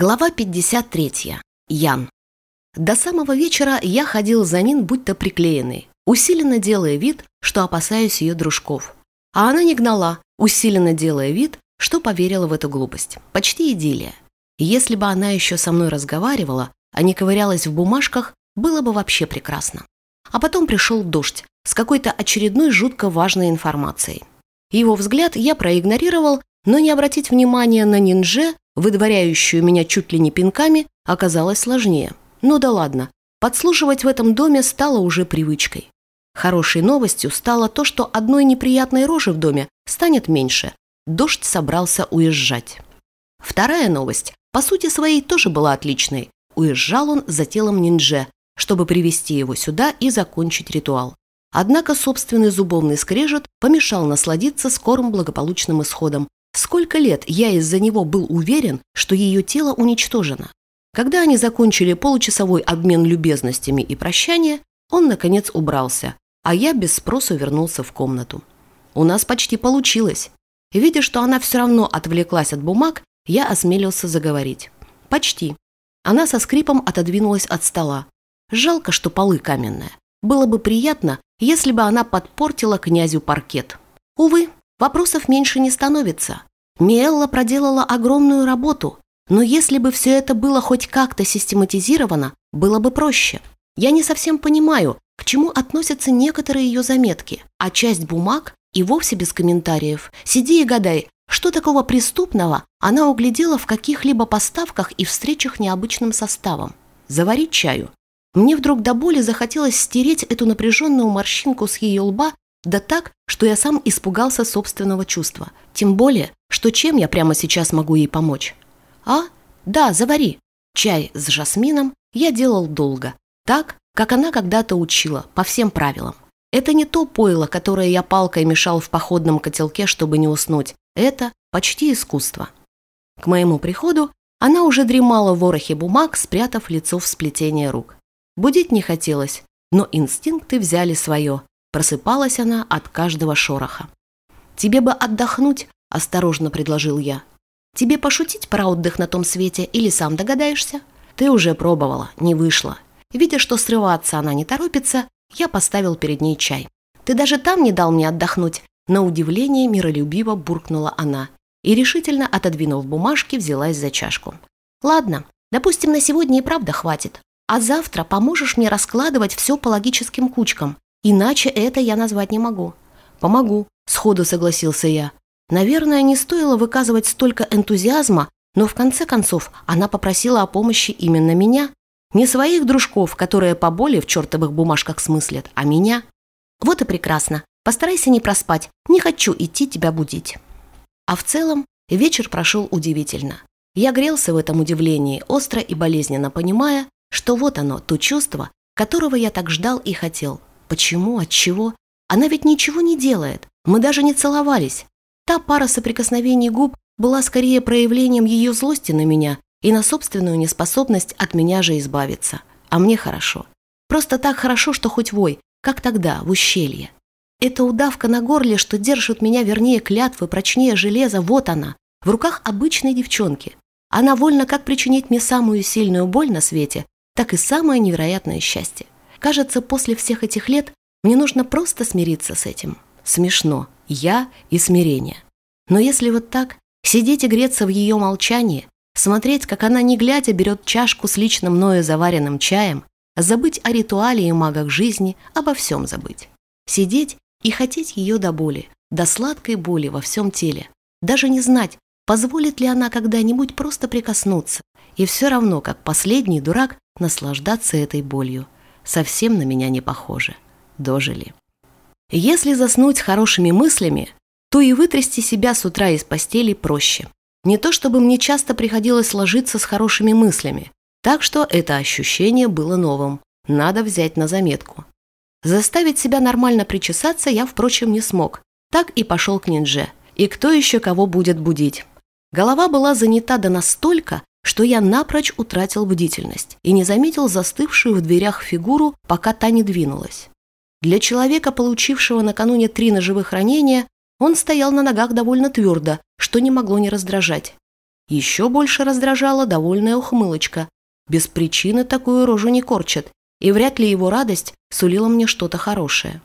Глава 53. Ян. До самого вечера я ходил за Нин будто приклеенный, усиленно делая вид, что опасаюсь ее дружков. А она не гнала, усиленно делая вид, что поверила в эту глупость. Почти идиллия. Если бы она еще со мной разговаривала, а не ковырялась в бумажках, было бы вообще прекрасно. А потом пришел дождь с какой-то очередной жутко важной информацией. Его взгляд я проигнорировал, но не обратить внимания на Нинже выдворяющую меня чуть ли не пинками, оказалось сложнее. Ну да ладно, подслушивать в этом доме стало уже привычкой. Хорошей новостью стало то, что одной неприятной рожи в доме станет меньше. Дождь собрался уезжать. Вторая новость, по сути своей, тоже была отличной. Уезжал он за телом ниндже, чтобы привести его сюда и закончить ритуал. Однако собственный зубовный скрежет помешал насладиться скорым благополучным исходом, Сколько лет я из-за него был уверен, что ее тело уничтожено. Когда они закончили получасовой обмен любезностями и прощание, он, наконец, убрался, а я без спросу вернулся в комнату. У нас почти получилось. Видя, что она все равно отвлеклась от бумаг, я осмелился заговорить. Почти. Она со скрипом отодвинулась от стола. Жалко, что полы каменные. Было бы приятно, если бы она подпортила князю паркет. Увы, Вопросов меньше не становится. Миэлла проделала огромную работу, но если бы все это было хоть как-то систематизировано, было бы проще. Я не совсем понимаю, к чему относятся некоторые ее заметки, а часть бумаг и вовсе без комментариев. Сиди и гадай, что такого преступного она углядела в каких-либо поставках и встречах необычным составом. Заварить чаю. Мне вдруг до боли захотелось стереть эту напряженную морщинку с ее лба да так, что я сам испугался собственного чувства. Тем более, что чем я прямо сейчас могу ей помочь? А? Да, завари. Чай с жасмином я делал долго. Так, как она когда-то учила, по всем правилам. Это не то пойло, которое я палкой мешал в походном котелке, чтобы не уснуть. Это почти искусство. К моему приходу она уже дремала в ворохе бумаг, спрятав лицо в сплетение рук. Будить не хотелось, но инстинкты взяли свое, Просыпалась она от каждого шороха. «Тебе бы отдохнуть», – осторожно предложил я. «Тебе пошутить про отдых на том свете или сам догадаешься?» «Ты уже пробовала, не вышло». Видя, что срываться она не торопится, я поставил перед ней чай. «Ты даже там не дал мне отдохнуть», – на удивление миролюбиво буркнула она и, решительно отодвинув бумажки, взялась за чашку. «Ладно, допустим, на сегодня и правда хватит. А завтра поможешь мне раскладывать все по логическим кучкам. Иначе это я назвать не могу. Помогу, сходу согласился я. Наверное, не стоило выказывать столько энтузиазма, но в конце концов она попросила о помощи именно меня. Не своих дружков, которые поболее в чертовых бумажках смыслят, а меня. Вот и прекрасно. Постарайся не проспать. Не хочу идти тебя будить. А в целом вечер прошел удивительно. Я грелся в этом удивлении, остро и болезненно понимая, что вот оно, то чувство, которого я так ждал и хотел – Почему? От чего? Она ведь ничего не делает. Мы даже не целовались. Та пара соприкосновений губ была скорее проявлением ее злости на меня и на собственную неспособность от меня же избавиться. А мне хорошо. Просто так хорошо, что хоть вой, как тогда, в ущелье. Эта удавка на горле, что держит меня вернее клятвы, прочнее железа, вот она, в руках обычной девчонки. Она вольна как причинить мне самую сильную боль на свете, так и самое невероятное счастье. Кажется, после всех этих лет мне нужно просто смириться с этим. Смешно. Я и смирение. Но если вот так, сидеть и греться в ее молчании, смотреть, как она не глядя берет чашку с лично мною заваренным чаем, забыть о ритуале и магах жизни, обо всем забыть. Сидеть и хотеть ее до боли, до сладкой боли во всем теле. Даже не знать, позволит ли она когда-нибудь просто прикоснуться, и все равно, как последний дурак, наслаждаться этой болью совсем на меня не похожи. Дожили. Если заснуть хорошими мыслями, то и вытрясти себя с утра из постели проще. Не то чтобы мне часто приходилось ложиться с хорошими мыслями, так что это ощущение было новым. Надо взять на заметку. Заставить себя нормально причесаться я, впрочем, не смог. Так и пошел к ниндже. И кто еще кого будет будить? Голова была занята до настолько, что я напрочь утратил бдительность и не заметил застывшую в дверях фигуру, пока та не двинулась. Для человека, получившего накануне три ножевых ранения, он стоял на ногах довольно твердо, что не могло не раздражать. Еще больше раздражала довольная ухмылочка. Без причины такую рожу не корчат, и вряд ли его радость сулила мне что-то хорошее.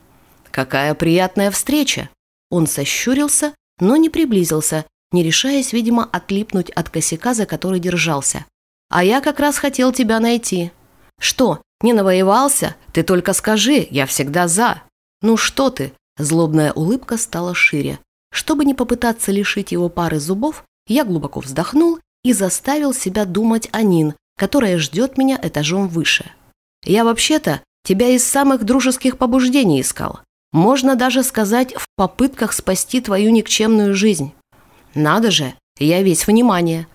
«Какая приятная встреча!» Он сощурился, но не приблизился, не решаясь, видимо, отлипнуть от косяка, за который держался. «А я как раз хотел тебя найти». «Что, не навоевался? Ты только скажи, я всегда за». «Ну что ты?» Злобная улыбка стала шире. Чтобы не попытаться лишить его пары зубов, я глубоко вздохнул и заставил себя думать о Нин, которая ждет меня этажом выше. Я вообще-то тебя из самых дружеских побуждений искал. Можно даже сказать, в попытках спасти твою никчемную жизнь. Надо же, я весь внимание.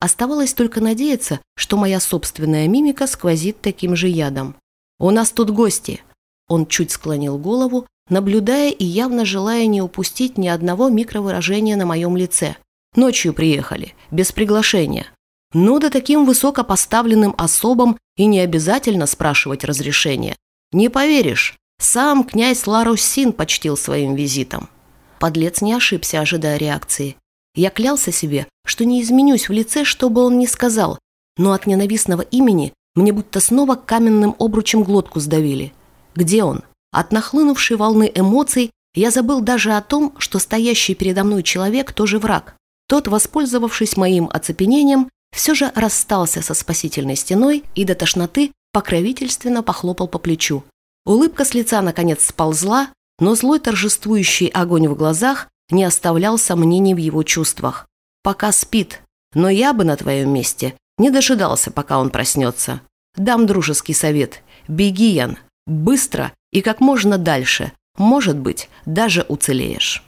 Оставалось только надеяться, что моя собственная мимика сквозит таким же ядом. «У нас тут гости». Он чуть склонил голову, наблюдая и явно желая не упустить ни одного микровыражения на моем лице. Ночью приехали, без приглашения. Ну да таким высокопоставленным особам и не обязательно спрашивать разрешения. Не поверишь, сам князь Ларусин почтил своим визитом. Подлец не ошибся, ожидая реакции. Я клялся себе, что не изменюсь в лице, что бы он ни сказал, но от ненавистного имени мне будто снова каменным обручем глотку сдавили. Где он? От нахлынувшей волны эмоций я забыл даже о том, что стоящий передо мной человек тоже враг. Тот, воспользовавшись моим оцепенением, все же расстался со спасительной стеной и до тошноты покровительственно похлопал по плечу. Улыбка с лица наконец сползла, но злой торжествующий огонь в глазах не оставлял сомнений в его чувствах. Пока спит, но я бы на твоем месте не дожидался, пока он проснется. Дам дружеский совет. Беги, Ян, быстро и как можно дальше. Может быть, даже уцелеешь.